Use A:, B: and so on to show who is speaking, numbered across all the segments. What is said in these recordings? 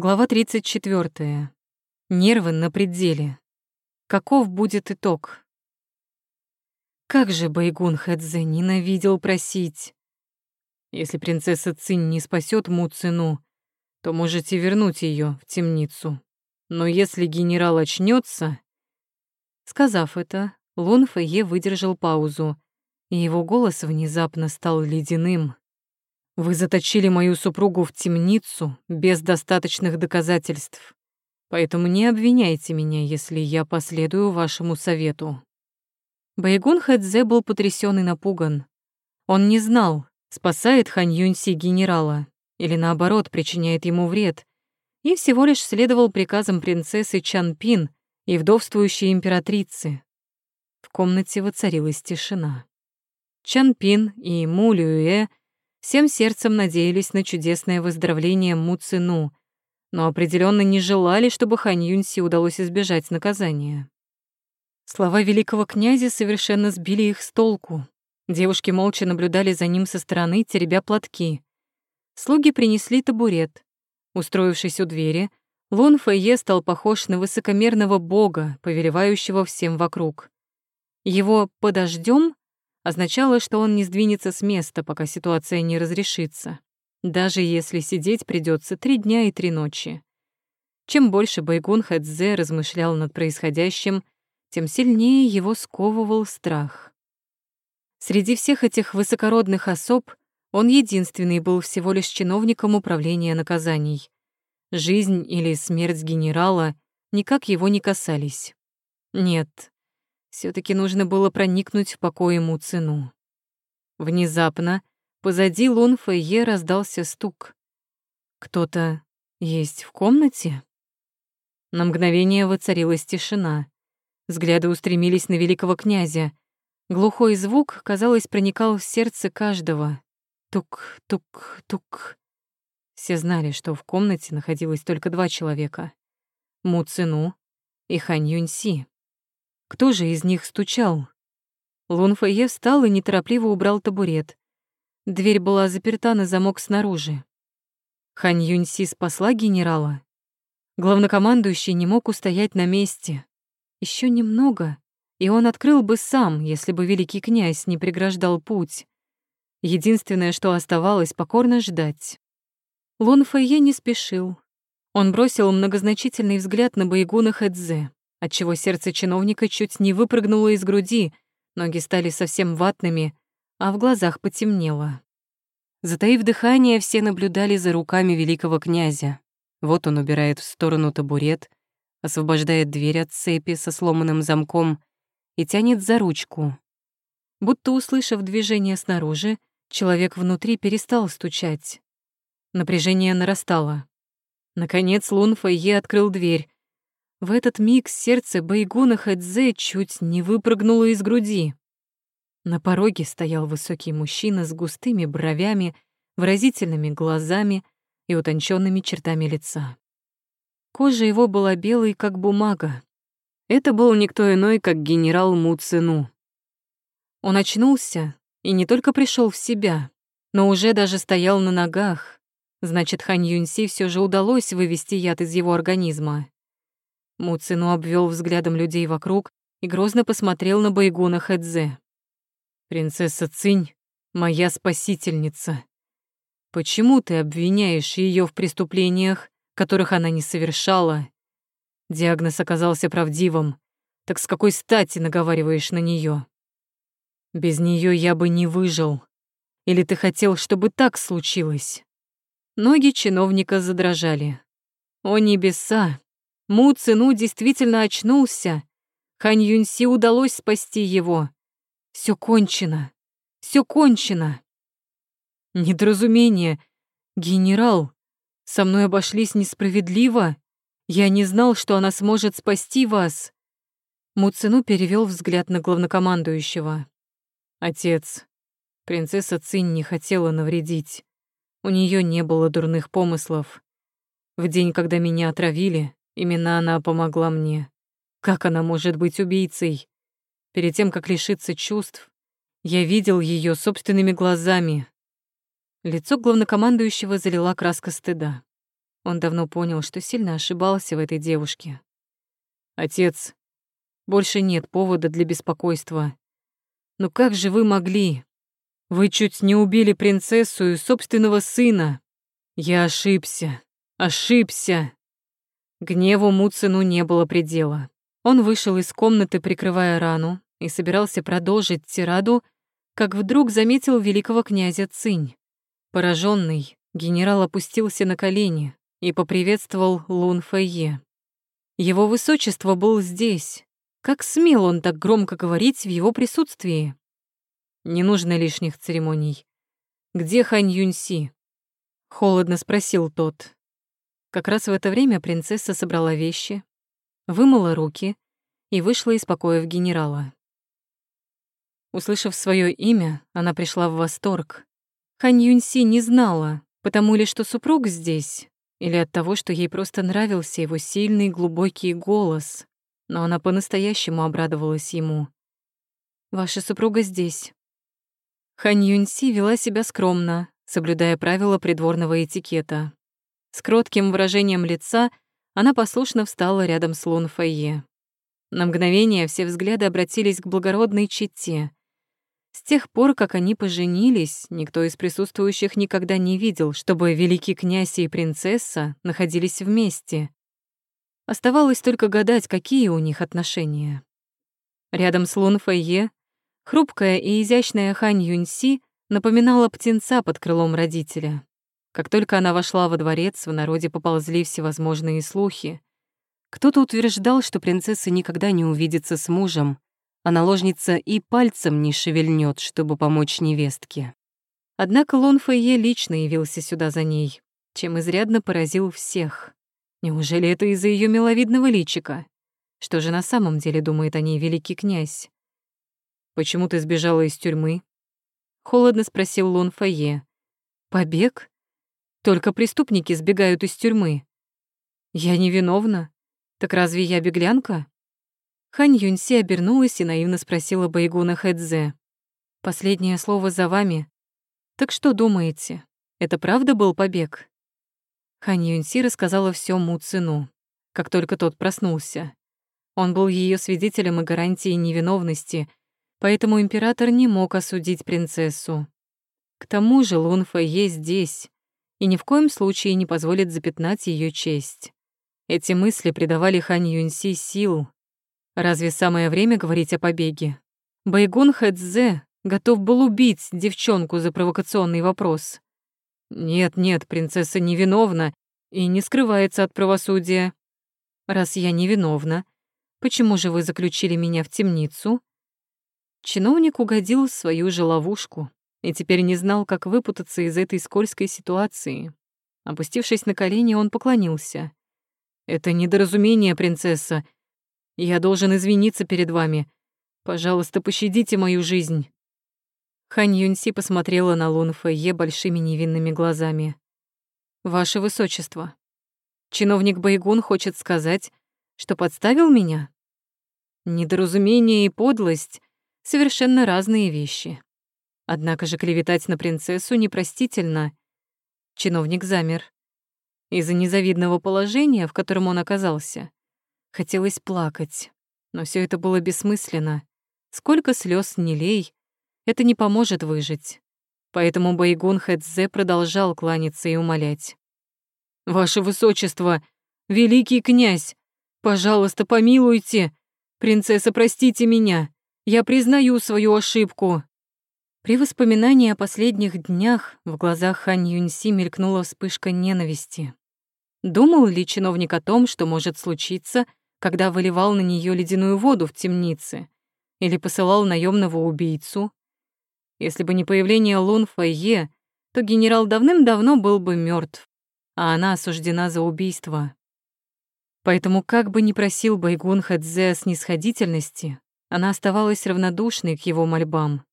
A: Глава 34. Нервы на пределе. Каков будет итог? Как же Байгун Хэдзе ненавидел просить. Если принцесса Цинь не спасет Му Цину, то можете вернуть ее в темницу. Но если генерал очнется, Сказав это, Лун Фэйе выдержал паузу, и его голос внезапно стал ледяным. «Вы заточили мою супругу в темницу без достаточных доказательств, поэтому не обвиняйте меня, если я последую вашему совету». Байгун Хэдзе был потрясен и напуган. Он не знал, спасает Хань Юньси генерала или, наоборот, причиняет ему вред, и всего лишь следовал приказам принцессы Чан Пин, и вдовствующей императрицы. В комнате воцарилась тишина. Чан Пин и Му Люэ всем сердцем надеялись на чудесное выздоровление Му Цину, но определенно не желали, чтобы Хань Юньси удалось избежать наказания. Слова великого князя совершенно сбили их с толку. Девушки молча наблюдали за ним со стороны, теребя платки. Слуги принесли табурет. Устроившись у двери, Лун Фэйе стал похож на высокомерного бога, повелевающего всем вокруг. Его «подождем» означало, что он не сдвинется с места, пока ситуация не разрешится, даже если сидеть придется три дня и три ночи. Чем больше Байгун Хэдзе размышлял над происходящим, тем сильнее его сковывал страх. Среди всех этих высокородных особ он единственный был всего лишь чиновником управления наказаний. Жизнь или смерть генерала никак его не касались. Нет, все таки нужно было проникнуть в покой ему. Внезапно позади Лун Фэйе раздался стук. Кто-то есть в комнате? На мгновение воцарилась тишина. Взгляды устремились на великого князя. Глухой звук, казалось, проникал в сердце каждого. Тук-тук-тук. Все знали, что в комнате находилось только два человека — Му Цину и Хань Юньси. Кто же из них стучал? Лун Фэйе встал и неторопливо убрал табурет. Дверь была заперта на замок снаружи. Хань Юньси спасла генерала. Главнокомандующий не мог устоять на месте. Еще немного, и он открыл бы сам, если бы великий князь не преграждал путь. Единственное, что оставалось, покорно ждать. Лун Фэйе не спешил. Он бросил многозначительный взгляд на Байгуна Хэдзе, отчего сердце чиновника чуть не выпрыгнуло из груди, ноги стали совсем ватными, а в глазах потемнело. Затаив дыхание, все наблюдали за руками великого князя. Вот он убирает в сторону табурет, освобождает дверь от цепи со сломанным замком и тянет за ручку. Будто услышав движение снаружи, человек внутри перестал стучать. Напряжение нарастало. Наконец Лун Фэйе открыл дверь. В этот миг сердце Байгуна Хэдзе чуть не выпрыгнуло из груди. На пороге стоял высокий мужчина с густыми бровями, выразительными глазами и утонченными чертами лица. Кожа его была белой, как бумага. Это был никто иной, как генерал Му Цину. Он очнулся и не только пришел в себя, но уже даже стоял на ногах, Значит, Хань Юньси все же удалось вывести яд из его организма. Муцину обвел взглядом людей вокруг и грозно посмотрел на Байгуна Хэдзе. «Принцесса Цинь — моя спасительница. Почему ты обвиняешь ее в преступлениях, которых она не совершала? Диагноз оказался правдивым. Так с какой стати наговариваешь на нее? Без нее я бы не выжил. Или ты хотел, чтобы так случилось?» Ноги чиновника задрожали. О небеса! Му Цину действительно очнулся. Хань Юньси удалось спасти его. Все кончено. Все кончено. Недоразумение. Генерал, со мной обошлись несправедливо. Я не знал, что она сможет спасти вас. Муцину перевел взгляд на главнокомандующего. Отец, принцесса Цинь не хотела навредить. У нее не было дурных помыслов. В день, когда меня отравили, именно она помогла мне. Как она может быть убийцей? Перед тем, как лишиться чувств, я видел ее собственными глазами. Лицо главнокомандующего залила краска стыда. Он давно понял, что сильно ошибался в этой девушке. «Отец, больше нет повода для беспокойства. Но как же вы могли? Вы чуть не убили принцессу и собственного сына. Я ошибся, ошибся». Гневу Муцину не было предела. Он вышел из комнаты, прикрывая рану, и собирался продолжить тираду, как вдруг заметил великого князя Цинь. Пораженный, генерал опустился на колени и поприветствовал Лун Фэйе. Его высочество был здесь. Как смел он так громко говорить в его присутствии? Не нужно лишних церемоний. Где Хань Юньси? Холодно спросил тот. Как раз в это время принцесса собрала вещи, вымыла руки и вышла из покоев генерала. Услышав свое имя, она пришла в восторг. Хань Юньси не знала, потому ли, что супруг здесь, или от того, что ей просто нравился его сильный глубокий голос, но она по-настоящему обрадовалась ему. «Ваша супруга здесь». Хань Юньси вела себя скромно, соблюдая правила придворного этикета. С кротким выражением лица она послушно встала рядом с Лун Фэйе. На мгновение все взгляды обратились к благородной чете. С тех пор, как они поженились, никто из присутствующих никогда не видел, чтобы великий князь и принцесса находились вместе. Оставалось только гадать, какие у них отношения. Рядом с Лун Фэйе хрупкая и изящная Хань Юньси напоминала птенца под крылом родителя. Как только она вошла во дворец, в народе поползли всевозможные слухи. Кто-то утверждал, что принцесса никогда не увидится с мужем, а наложница и пальцем не шевельнет, чтобы помочь невестке. Однако Лон Фэйе лично явился сюда за ней, чем изрядно поразил всех. Неужели это из-за ее миловидного личика? Что же на самом деле думает о ней великий князь? «Почему ты сбежала из тюрьмы?» Холодно спросил Лон Фэйе. «Побег? Только преступники сбегают из тюрьмы. Я невиновна. Так разве я беглянка?» Хань Юньси обернулась и наивно спросила Байгуна Хэдзе. «Последнее слово за вами. Так что думаете, это правда был побег?» Хань Юньси рассказала все Му Цину, как только тот проснулся. Он был ее свидетелем и гарантией невиновности, поэтому император не мог осудить принцессу. К тому же Лунфа есть здесь и ни в коем случае не позволит запятнать ее честь. Эти мысли придавали Хань Юньси сил, Разве самое время говорить о побеге? Байгун Хэдзе готов был убить девчонку за провокационный вопрос. Нет-нет, принцесса невиновна и не скрывается от правосудия. Раз я невиновна, почему же вы заключили меня в темницу? Чиновник угодил в свою же ловушку и теперь не знал, как выпутаться из этой скользкой ситуации. Опустившись на колени, он поклонился. «Это недоразумение, принцесса. Я должен извиниться перед вами. Пожалуйста, пощадите мою жизнь». Хань Юньси посмотрела на Лун Фэйе большими невинными глазами. «Ваше Высочество, чиновник Байгун хочет сказать, что подставил меня? Недоразумение и подлость — совершенно разные вещи. Однако же клеветать на принцессу непростительно. Чиновник замер. Из-за незавидного положения, в котором он оказался, Хотелось плакать, но все это было бессмысленно. Сколько слез не лей, это не поможет выжить. Поэтому Байгун Хэдзе продолжал кланяться и умолять. «Ваше Высочество, великий князь, пожалуйста, помилуйте. Принцесса, простите меня. Я признаю свою ошибку». При воспоминании о последних днях в глазах Хань Юньси мелькнула вспышка ненависти. Думал ли чиновник о том, что может случиться, когда выливал на нее ледяную воду в темнице или посылал наемного убийцу. Если бы не появление Лун Файе, то генерал давным-давно был бы мертв, а она осуждена за убийство. Поэтому, как бы ни просил Байгун Хэдзе о снисходительности, она оставалась равнодушной к его мольбам.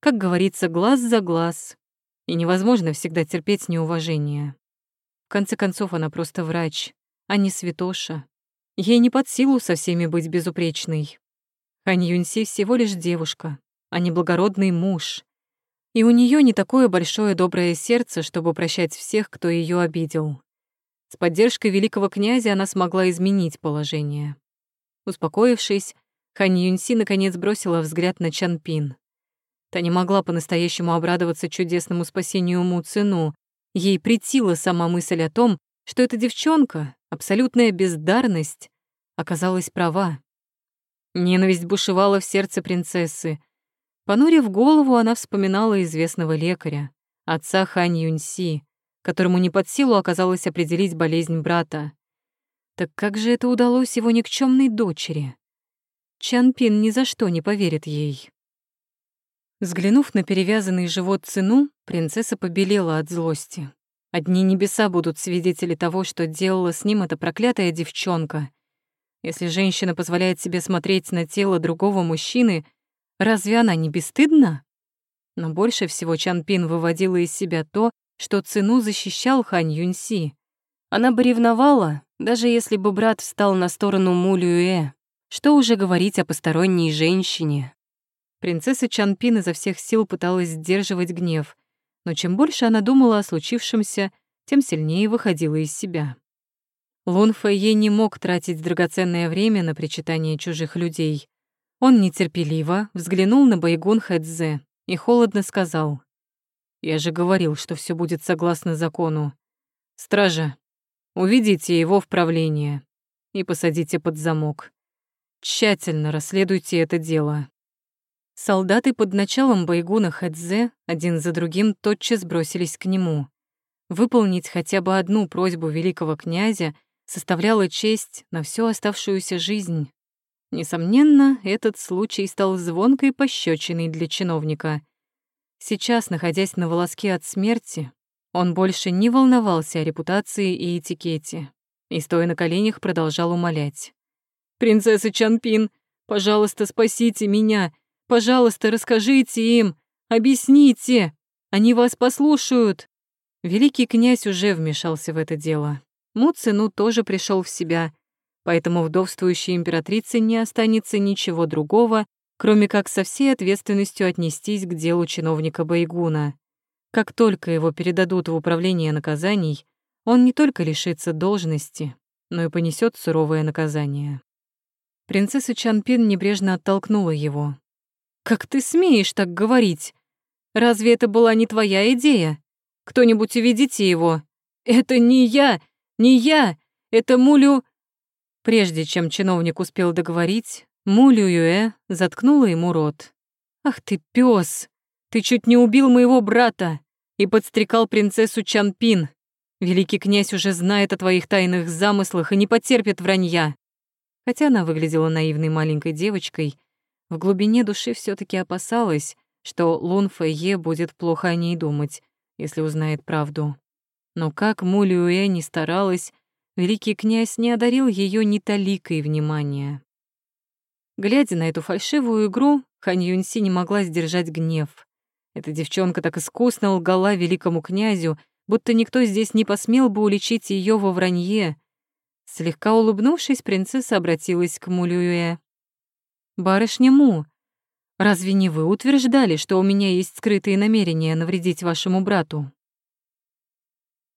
A: Как говорится, глаз за глаз, и невозможно всегда терпеть неуважение. В конце концов, она просто врач, а не святоша. Ей не под силу со всеми быть безупречной. Хань Юньси всего лишь девушка, а не благородный муж. И у нее не такое большое доброе сердце, чтобы прощать всех, кто ее обидел. С поддержкой великого князя она смогла изменить положение. Успокоившись, Хань Юньси наконец бросила взгляд на Чан Пин. Та не могла по-настоящему обрадоваться чудесному спасению Му Цину. Ей притила сама мысль о том, что эта девчонка, абсолютная бездарность, оказалась права. Ненависть бушевала в сердце принцессы. Понурив голову, она вспоминала известного лекаря, отца Хань Юньси, которому не под силу оказалось определить болезнь брата. Так как же это удалось его никчемной дочери? Чан Пин ни за что не поверит ей. Взглянув на перевязанный живот сыну, принцесса побелела от злости. Одни небеса будут свидетели того, что делала с ним эта проклятая девчонка. Если женщина позволяет себе смотреть на тело другого мужчины, разве она не бесстыдна? Но больше всего Чан Пин выводила из себя то, что цену защищал Хань Юньси. Она бы ревновала, даже если бы брат встал на сторону Му Люэ. Что уже говорить о посторонней женщине? Принцесса Чанпин изо всех сил пыталась сдерживать гнев, но чем больше она думала о случившемся, тем сильнее выходила из себя. Лун Фэйе не мог тратить драгоценное время на причитание чужих людей. Он нетерпеливо взглянул на Байгун Хэдзе и холодно сказал. Я же говорил, что все будет согласно закону. Стража, уведите его в правление и посадите под замок. Тщательно расследуйте это дело. Солдаты под началом Байгуна Хэдзе один за другим тотчас бросились к нему. Выполнить хотя бы одну просьбу великого князя составляла честь на всю оставшуюся жизнь. Несомненно, этот случай стал звонкой пощечиной для чиновника. Сейчас, находясь на волоске от смерти, он больше не волновался о репутации и этикете и, стоя на коленях, продолжал умолять. «Принцесса Чанпин, пожалуйста, спасите меня! Пожалуйста, расскажите им! Объясните! Они вас послушают!» Великий князь уже вмешался в это дело. Му Цину тоже пришел в себя, поэтому вдовствующей императрице не останется ничего другого, кроме как со всей ответственностью отнестись к делу чиновника Байгуна. Как только его передадут в управление наказаний, он не только лишится должности, но и понесет суровое наказание. Принцесса Чанпин небрежно оттолкнула его. «Как ты смеешь так говорить? Разве это была не твоя идея? Кто-нибудь уведите его. Это не я, не я, это Мулю...» Прежде чем чиновник успел договорить, Му Лююэ заткнула ему рот. «Ах ты пес! Ты чуть не убил моего брата и подстрекал принцессу Чанпин. Великий князь уже знает о твоих тайных замыслах и не потерпит вранья». Хотя она выглядела наивной маленькой девочкой, в глубине души все таки опасалась, что Лун Фэйе будет плохо о ней думать, если узнает правду. Но как Му Люэ не старалась, великий князь не одарил ее ни таликой внимания. Глядя на эту фальшивую игру, Хань Юньси не могла сдержать гнев. Эта девчонка так искусно лгала великому князю, будто никто здесь не посмел бы уличить ее во вранье. Слегка улыбнувшись, принцесса обратилась к Мулюэ. «Барышня Му, разве не вы утверждали, что у меня есть скрытые намерения навредить вашему брату?»